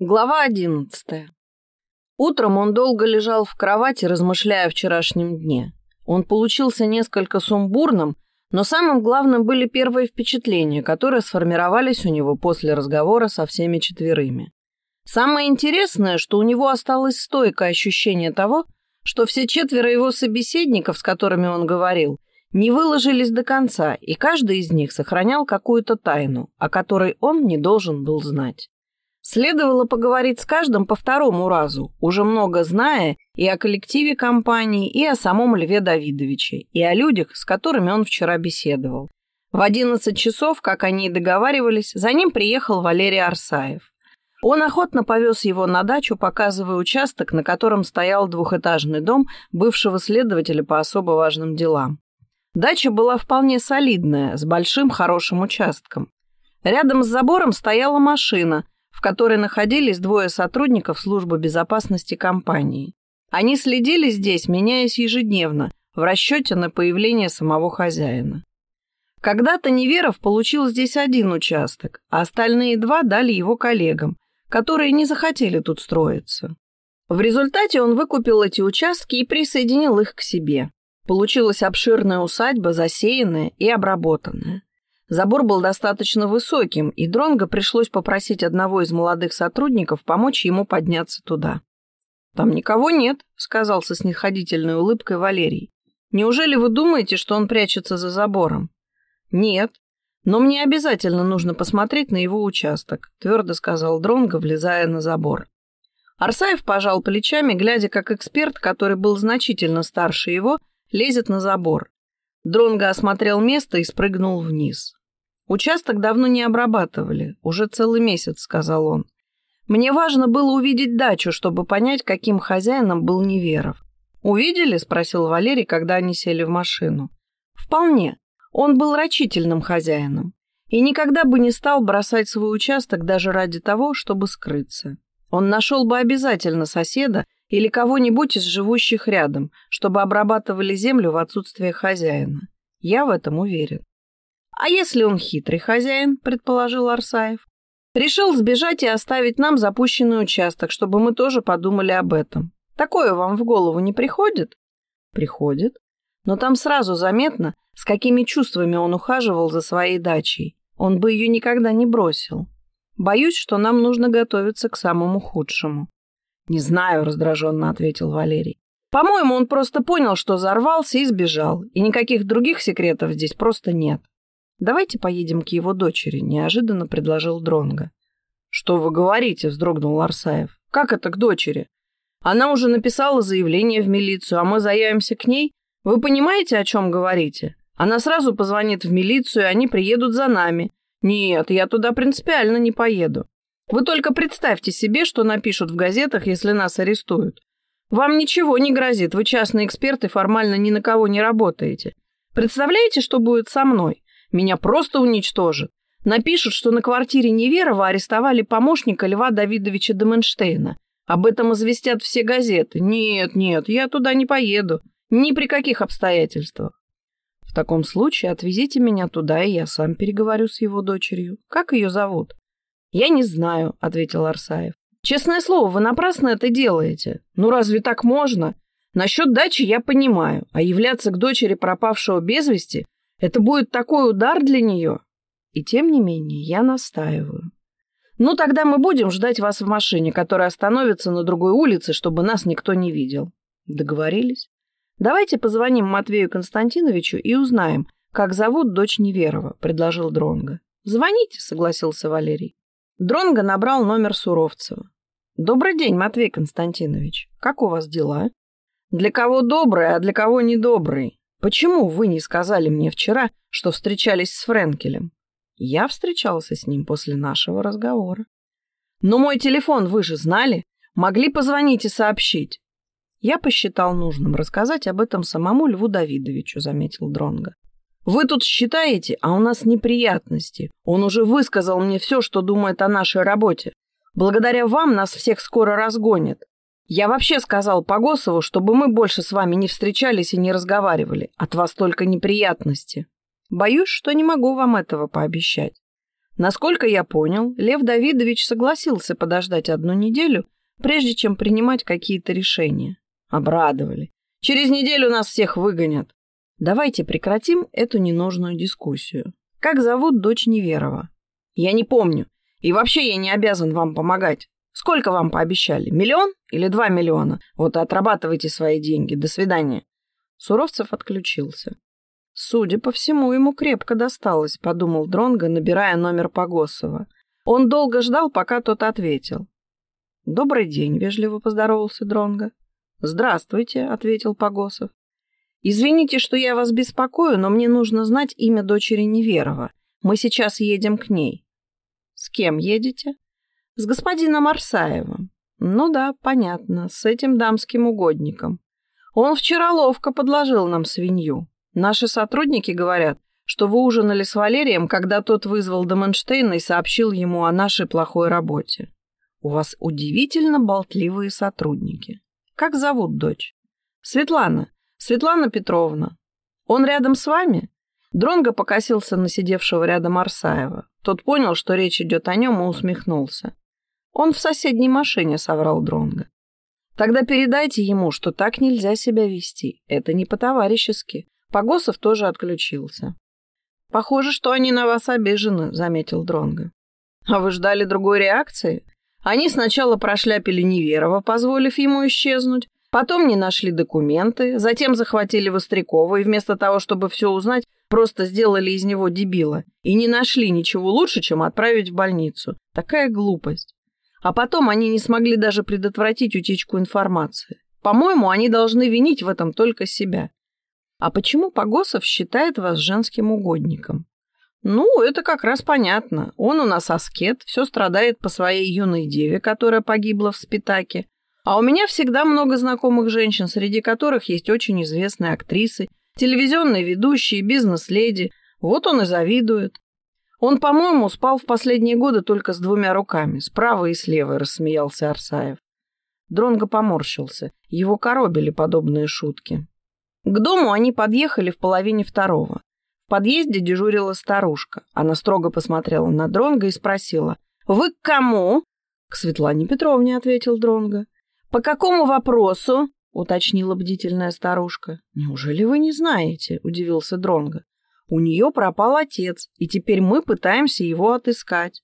Глава одиннадцатая. Утром он долго лежал в кровати, размышляя о вчерашнем дне. Он получился несколько сумбурным, но самым главным были первые впечатления, которые сформировались у него после разговора со всеми четверыми. Самое интересное, что у него осталось стойкое ощущение того, что все четверо его собеседников, с которыми он говорил, не выложились до конца, и каждый из них сохранял какую-то тайну, о которой он не должен был знать. Следовало поговорить с каждым по второму разу, уже много зная и о коллективе компании, и о самом Льве Давидовиче, и о людях, с которыми он вчера беседовал. В одиннадцать часов, как они и договаривались, за ним приехал Валерий Арсаев. Он охотно повез его на дачу, показывая участок, на котором стоял двухэтажный дом бывшего следователя по особо важным делам. Дача была вполне солидная, с большим хорошим участком. Рядом с забором стояла машина – в которой находились двое сотрудников службы безопасности компании. Они следили здесь, меняясь ежедневно, в расчете на появление самого хозяина. Когда-то Неверов получил здесь один участок, а остальные два дали его коллегам, которые не захотели тут строиться. В результате он выкупил эти участки и присоединил их к себе. Получилась обширная усадьба, засеянная и обработанная. Забор был достаточно высоким, и Дронго пришлось попросить одного из молодых сотрудников помочь ему подняться туда. «Там никого нет», — сказал со снисходительной улыбкой Валерий. «Неужели вы думаете, что он прячется за забором?» «Нет, но мне обязательно нужно посмотреть на его участок», — твердо сказал Дронго, влезая на забор. Арсаев пожал плечами, глядя, как эксперт, который был значительно старше его, лезет на забор. Дронго осмотрел место и спрыгнул вниз. «Участок давно не обрабатывали, уже целый месяц», — сказал он. «Мне важно было увидеть дачу, чтобы понять, каким хозяином был Неверов». «Увидели?» — спросил Валерий, когда они сели в машину. «Вполне. Он был рачительным хозяином и никогда бы не стал бросать свой участок даже ради того, чтобы скрыться. Он нашел бы обязательно соседа или кого-нибудь из живущих рядом, чтобы обрабатывали землю в отсутствие хозяина. Я в этом уверен. А если он хитрый хозяин, предположил Арсаев, решил сбежать и оставить нам запущенный участок, чтобы мы тоже подумали об этом. Такое вам в голову не приходит? Приходит. Но там сразу заметно, с какими чувствами он ухаживал за своей дачей. Он бы ее никогда не бросил. Боюсь, что нам нужно готовиться к самому худшему. «Не знаю», — раздраженно ответил Валерий. «По-моему, он просто понял, что взорвался и сбежал, и никаких других секретов здесь просто нет. Давайте поедем к его дочери», — неожиданно предложил Дронга. «Что вы говорите?» — вздрогнул Арсаев. «Как это к дочери? Она уже написала заявление в милицию, а мы заявимся к ней? Вы понимаете, о чем говорите? Она сразу позвонит в милицию, и они приедут за нами. Нет, я туда принципиально не поеду. Вы только представьте себе, что напишут в газетах, если нас арестуют. Вам ничего не грозит, вы частный эксперт и формально ни на кого не работаете. Представляете, что будет со мной? Меня просто уничтожат. Напишут, что на квартире Неверова арестовали помощника Льва Давидовича Деменштейна. Об этом известят все газеты. Нет, нет, я туда не поеду. Ни при каких обстоятельствах. В таком случае отвезите меня туда, и я сам переговорю с его дочерью. Как ее зовут? «Я не знаю», — ответил Арсаев. «Честное слово, вы напрасно это делаете. Ну разве так можно? Насчет дачи я понимаю, а являться к дочери пропавшего без вести — это будет такой удар для нее. И тем не менее я настаиваю. Ну тогда мы будем ждать вас в машине, которая остановится на другой улице, чтобы нас никто не видел». Договорились? Давайте позвоним Матвею Константиновичу и узнаем, как зовут дочь Неверова, предложил Дронга. Звоните, согласился Валерий. Дронго набрал номер Суровцева. «Добрый день, Матвей Константинович. Как у вас дела?» «Для кого добрый, а для кого недобрый? Почему вы не сказали мне вчера, что встречались с Френкелем?» «Я встречался с ним после нашего разговора». «Но мой телефон вы же знали. Могли позвонить и сообщить». «Я посчитал нужным рассказать об этом самому Льву Давидовичу», — заметил Дронго. Вы тут считаете, а у нас неприятности. Он уже высказал мне все, что думает о нашей работе. Благодаря вам нас всех скоро разгонят. Я вообще сказал Погосову, чтобы мы больше с вами не встречались и не разговаривали. От вас только неприятности. Боюсь, что не могу вам этого пообещать. Насколько я понял, Лев Давидович согласился подождать одну неделю, прежде чем принимать какие-то решения. Обрадовали. Через неделю нас всех выгонят. Давайте прекратим эту ненужную дискуссию. Как зовут дочь Неверова? Я не помню. И вообще я не обязан вам помогать. Сколько вам пообещали? Миллион или два миллиона? Вот и отрабатывайте свои деньги. До свидания. Суровцев отключился. Судя по всему, ему крепко досталось, подумал Дронго, набирая номер Погосова. Он долго ждал, пока тот ответил. «Добрый день», — вежливо поздоровался Дронго. «Здравствуйте», — ответил Погосов. «Извините, что я вас беспокою, но мне нужно знать имя дочери Неверова. Мы сейчас едем к ней». «С кем едете?» «С господином Арсаевым». «Ну да, понятно, с этим дамским угодником. Он вчера ловко подложил нам свинью. Наши сотрудники говорят, что вы ужинали с Валерием, когда тот вызвал Доменштейна и сообщил ему о нашей плохой работе. У вас удивительно болтливые сотрудники. Как зовут дочь? Светлана. Светлана Петровна. Он рядом с вами? Дронго покосился на сидевшего рядом Арсаева. Тот понял, что речь идет о нем, и усмехнулся. Он в соседней машине, соврал Дронго. Тогда передайте ему, что так нельзя себя вести. Это не по-товарищески. Погосов тоже отключился. «Похоже, что они на вас обижены», — заметил Дронго. «А вы ждали другой реакции? Они сначала прошляпили Неверова, позволив ему исчезнуть, потом не нашли документы, затем захватили Вострякова и вместо того, чтобы все узнать, просто сделали из него дебила и не нашли ничего лучше, чем отправить в больницу. Такая глупость. А потом они не смогли даже предотвратить утечку информации. По-моему, они должны винить в этом только себя. А почему Погосов считает вас женским угодником? Ну, это как раз понятно. Он у нас аскет, все страдает по своей юной деве, которая погибла в Спитаке. А у меня всегда много знакомых женщин, среди которых есть очень известные актрисы, телевизионные ведущие, бизнес-леди. Вот он и завидует. Он, по-моему, спал в последние годы только с двумя руками, справа и слева, рассмеялся Арсаев. Дронго поморщился. Его коробили подобные шутки. К дому они подъехали в половине второго. В подъезде дежурила старушка. Она строго посмотрела на Дронга и спросила. «Вы к кому?» «К Светлане Петровне», — ответил Дронга. «По какому вопросу?» — уточнила бдительная старушка. «Неужели вы не знаете?» — удивился Дронга. «У нее пропал отец, и теперь мы пытаемся его отыскать».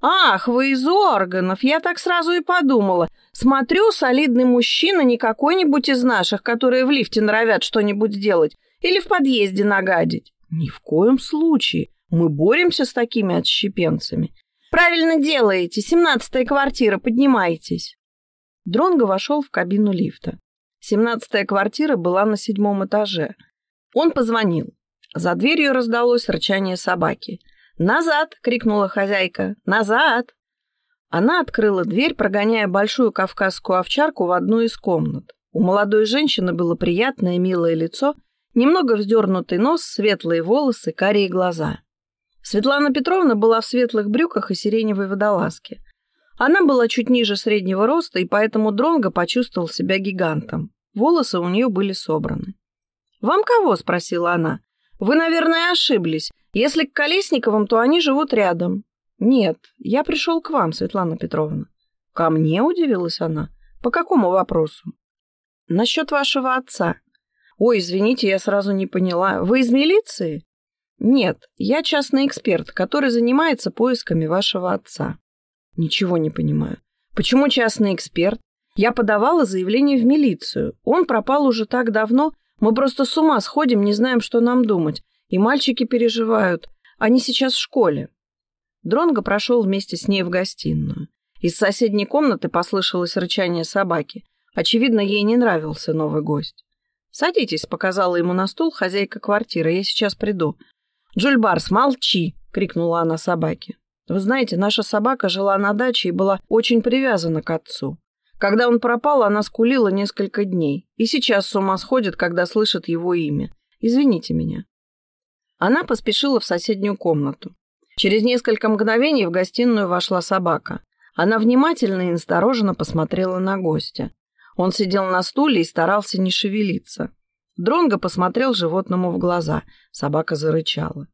«Ах, вы из органов! Я так сразу и подумала. Смотрю, солидный мужчина, не какой-нибудь из наших, которые в лифте норовят что-нибудь сделать или в подъезде нагадить. Ни в коем случае. Мы боремся с такими отщепенцами. Правильно делаете. Семнадцатая квартира, поднимайтесь. Дронго вошел в кабину лифта. Семнадцатая квартира была на седьмом этаже. Он позвонил. За дверью раздалось рычание собаки. «Назад!» — крикнула хозяйка. «Назад!» Она открыла дверь, прогоняя большую кавказскую овчарку в одну из комнат. У молодой женщины было приятное милое лицо, немного вздернутый нос, светлые волосы, карие глаза. Светлана Петровна была в светлых брюках и сиреневой водолазке. Она была чуть ниже среднего роста, и поэтому Дронго почувствовал себя гигантом. Волосы у нее были собраны. «Вам кого?» — спросила она. «Вы, наверное, ошиблись. Если к Колесниковым, то они живут рядом. Нет, я пришел к вам, Светлана Петровна. Ко мне, удивилась она. По какому вопросу? Насчет вашего отца. Ой, извините, я сразу не поняла. Вы из милиции? Нет, я частный эксперт, который занимается поисками вашего отца. Ничего не понимаю. Почему частный эксперт? Я подавала заявление в милицию. Он пропал уже так давно, мы просто с ума сходим, не знаем, что нам думать. И мальчики переживают. Они сейчас в школе. Дронго прошел вместе с ней в гостиную. Из соседней комнаты послышалось рычание собаки. Очевидно, ей не нравился новый гость. «Садитесь», — показала ему на стул хозяйка квартиры. «Я сейчас приду». «Джульбарс, молчи!» — крикнула она собаке. «Вы знаете, наша собака жила на даче и была очень привязана к отцу. Когда он пропал, она скулила несколько дней. И сейчас с ума сходит, когда слышит его имя. Извините меня». Она поспешила в соседнюю комнату. Через несколько мгновений в гостиную вошла собака. Она внимательно и настороженно посмотрела на гостя. Он сидел на стуле и старался не шевелиться. Дронго посмотрел животному в глаза. Собака зарычала.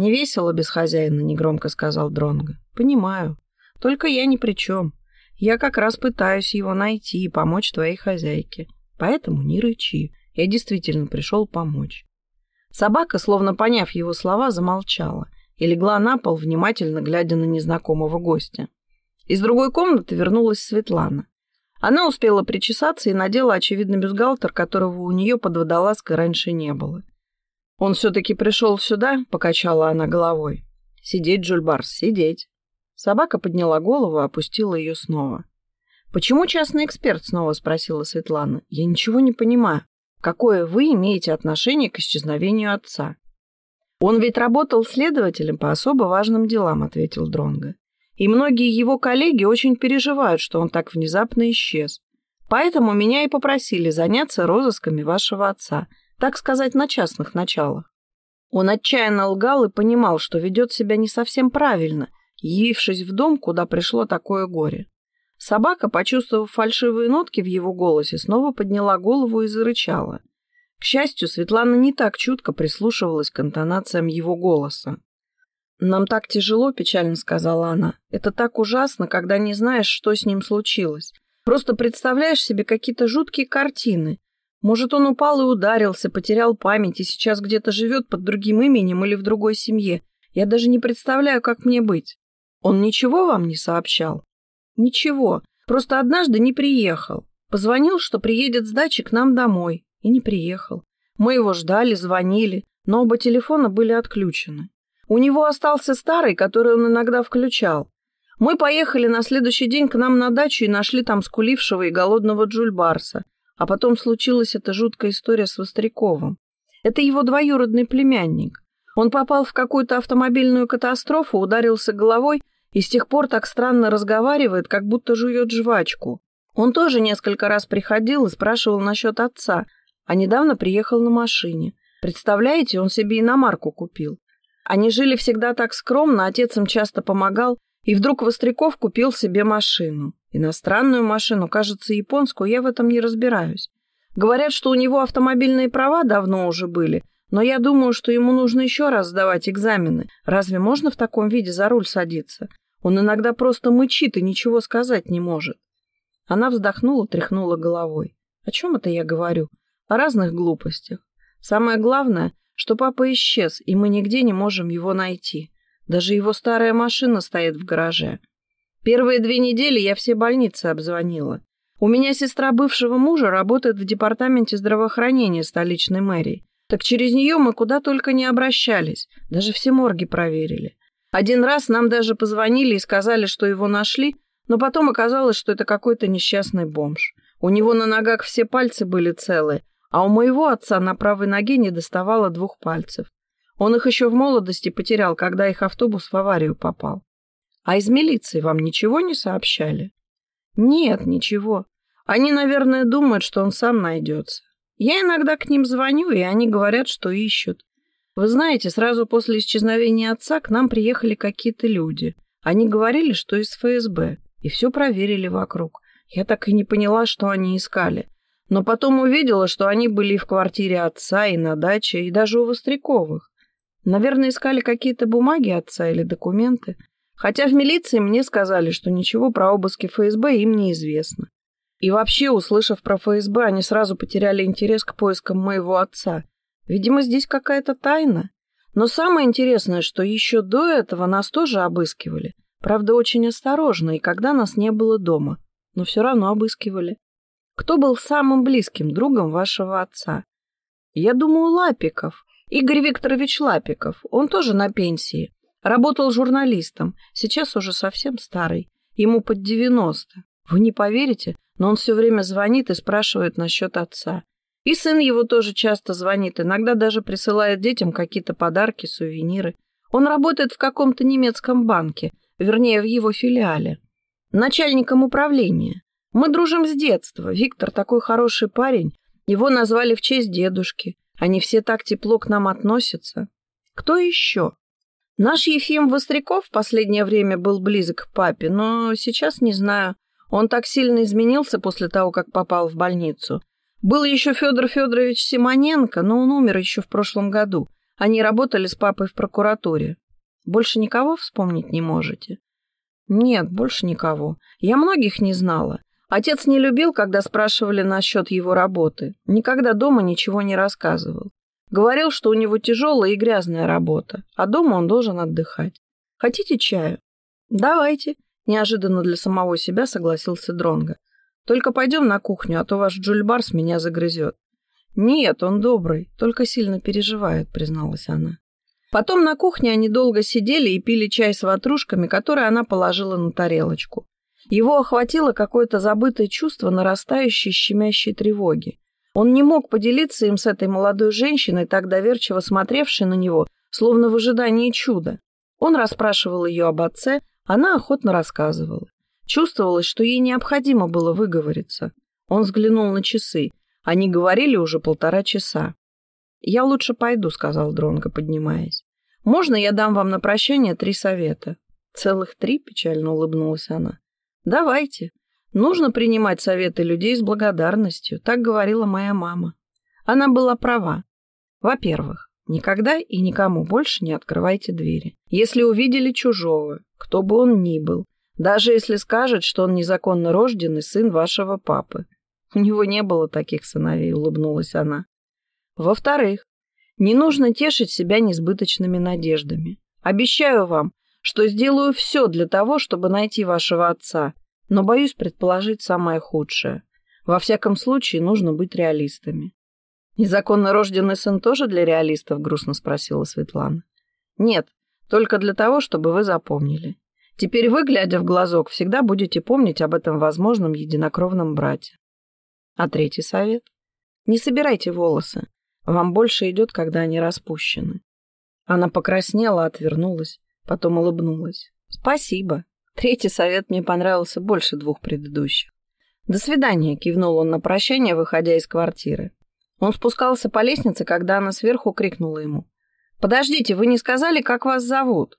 Не весело без хозяина, негромко сказал Дронго. Понимаю. Только я ни при чем. Я как раз пытаюсь его найти и помочь твоей хозяйке. Поэтому не рычи. Я действительно пришел помочь. Собака, словно поняв его слова, замолчала и легла на пол, внимательно глядя на незнакомого гостя. Из другой комнаты вернулась Светлана. Она успела причесаться и надела, очевидно, бюстгальтер, которого у нее под водолазкой раньше не было. «Он все-таки пришел сюда?» — покачала она головой. «Сидеть, Джульбарс, сидеть». Собака подняла голову и опустила ее снова. «Почему частный эксперт?» — снова спросила Светлана. «Я ничего не понимаю. Какое вы имеете отношение к исчезновению отца?» «Он ведь работал следователем по особо важным делам», — ответил Дронго. «И многие его коллеги очень переживают, что он так внезапно исчез. Поэтому меня и попросили заняться розысками вашего отца, так сказать, на частных началах. Он отчаянно лгал и понимал, что ведет себя не совсем правильно, явившись в дом, куда пришло такое горе. Собака, почувствовав фальшивые нотки в его голосе, снова подняла голову и зарычала. К счастью, Светлана не так чутко прислушивалась к интонациям его голоса. «Нам так тяжело», — печально сказала она. «Это так ужасно, когда не знаешь, что с ним случилось. Просто представляешь себе какие-то жуткие картины. Может, он упал и ударился, потерял память и сейчас где-то живет под другим именем или в другой семье. Я даже не представляю, как мне быть. Он ничего вам не сообщал? Ничего. Просто однажды не приехал. Позвонил, что приедет с дачи к нам домой. И не приехал. Мы его ждали, звонили, но оба телефона были отключены. У него остался старый, который он иногда включал. Мы поехали на следующий день к нам на дачу и нашли там скулившего и голодного Джульбарса. А потом случилась эта жуткая история с Востряковым. Это его двоюродный племянник. Он попал в какую-то автомобильную катастрофу, ударился головой и с тех пор так странно разговаривает, как будто жует жвачку. Он тоже несколько раз приходил и спрашивал насчет отца, а недавно приехал на машине. Представляете, он себе иномарку купил. Они жили всегда так скромно, отец им часто помогал, и вдруг Востряков купил себе машину. Иностранную машину, кажется, японскую, я в этом не разбираюсь. Говорят, что у него автомобильные права давно уже были, но я думаю, что ему нужно еще раз сдавать экзамены. Разве можно в таком виде за руль садиться? Он иногда просто мычит и ничего сказать не может. Она вздохнула, тряхнула головой. О чем это я говорю? О разных глупостях. Самое главное, что папа исчез, и мы нигде не можем его найти. Даже его старая машина стоит в гараже. Первые две недели я все больницы обзвонила. У меня сестра бывшего мужа работает в департаменте здравоохранения столичной мэрии. Так через нее мы куда только не обращались, даже все морги проверили. Один раз нам даже позвонили и сказали, что его нашли, но потом оказалось, что это какой-то несчастный бомж. У него на ногах все пальцы были целые, а у моего отца на правой ноге не доставало двух пальцев. Он их еще в молодости потерял, когда их автобус в аварию попал. А из милиции вам ничего не сообщали? Нет, ничего. Они, наверное, думают, что он сам найдется. Я иногда к ним звоню, и они говорят, что ищут. Вы знаете, сразу после исчезновения отца к нам приехали какие-то люди. Они говорили, что из ФСБ, и все проверили вокруг. Я так и не поняла, что они искали. Но потом увидела, что они были и в квартире отца, и на даче, и даже у Востряковых. Наверное, искали какие-то бумаги отца или документы. Хотя в милиции мне сказали, что ничего про обыски ФСБ им не известно. И вообще, услышав про ФСБ, они сразу потеряли интерес к поискам моего отца. Видимо, здесь какая-то тайна. Но самое интересное, что еще до этого нас тоже обыскивали. Правда, очень осторожно, и когда нас не было дома. Но все равно обыскивали. Кто был самым близким другом вашего отца? Я думаю, Лапиков. Игорь Викторович Лапиков, он тоже на пенсии. Работал журналистом, сейчас уже совсем старый. Ему под 90. Вы не поверите, но он все время звонит и спрашивает насчет отца. И сын его тоже часто звонит, иногда даже присылает детям какие-то подарки, сувениры. Он работает в каком-то немецком банке, вернее, в его филиале. Начальником управления. Мы дружим с детства. Виктор такой хороший парень. Его назвали в честь дедушки. Они все так тепло к нам относятся. Кто еще? Наш Ефим Востряков в последнее время был близок к папе, но сейчас не знаю. Он так сильно изменился после того, как попал в больницу. Был еще Федор Федорович Симоненко, но он умер еще в прошлом году. Они работали с папой в прокуратуре. Больше никого вспомнить не можете? Нет, больше никого. Я многих не знала. Отец не любил, когда спрашивали насчет его работы. Никогда дома ничего не рассказывал. Говорил, что у него тяжелая и грязная работа, а дома он должен отдыхать. Хотите чаю? Давайте, неожиданно для самого себя согласился Дронго. Только пойдем на кухню, а то ваш Джульбарс меня загрызет. Нет, он добрый, только сильно переживает, призналась она. Потом на кухне они долго сидели и пили чай с ватрушками, которые она положила на тарелочку. Его охватило какое-то забытое чувство нарастающей щемящей тревоги. Он не мог поделиться им с этой молодой женщиной, так доверчиво смотревшей на него, словно в ожидании чуда. Он расспрашивал ее об отце, она охотно рассказывала. Чувствовалось, что ей необходимо было выговориться. Он взглянул на часы. Они говорили уже полтора часа. «Я лучше пойду», — сказал Дронго, поднимаясь. «Можно я дам вам на прощание три совета?» «Целых три?» — печально улыбнулась она. Давайте. Нужно принимать советы людей с благодарностью, так говорила моя мама. Она была права. Во-первых, никогда и никому больше не открывайте двери. Если увидели чужого, кто бы он ни был, даже если скажет, что он незаконно рожденный сын вашего папы. У него не было таких сыновей, улыбнулась она. Во-вторых, не нужно тешить себя несбыточными надеждами. Обещаю вам, что сделаю все для того, чтобы найти вашего отца, но боюсь предположить самое худшее. Во всяком случае, нужно быть реалистами. «Незаконно рожденный сын тоже для реалистов?» — грустно спросила Светлана. «Нет, только для того, чтобы вы запомнили. Теперь вы, глядя в глазок, всегда будете помнить об этом возможном единокровном брате. А третий совет? Не собирайте волосы. Вам больше идет, когда они распущены. Она покраснела, отвернулась. Потом улыбнулась. «Спасибо. Третий совет мне понравился больше двух предыдущих». «До свидания», — кивнул он на прощание, выходя из квартиры. Он спускался по лестнице, когда она сверху крикнула ему. «Подождите, вы не сказали, как вас зовут?»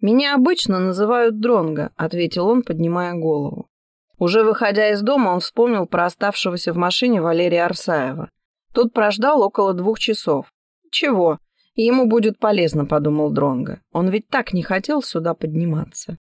«Меня обычно называют Дронго», — ответил он, поднимая голову. Уже выходя из дома, он вспомнил про оставшегося в машине Валерия Арсаева. Тот прождал около двух часов. «Чего? Ему будет полезно, подумал Дронго. Он ведь так не хотел сюда подниматься.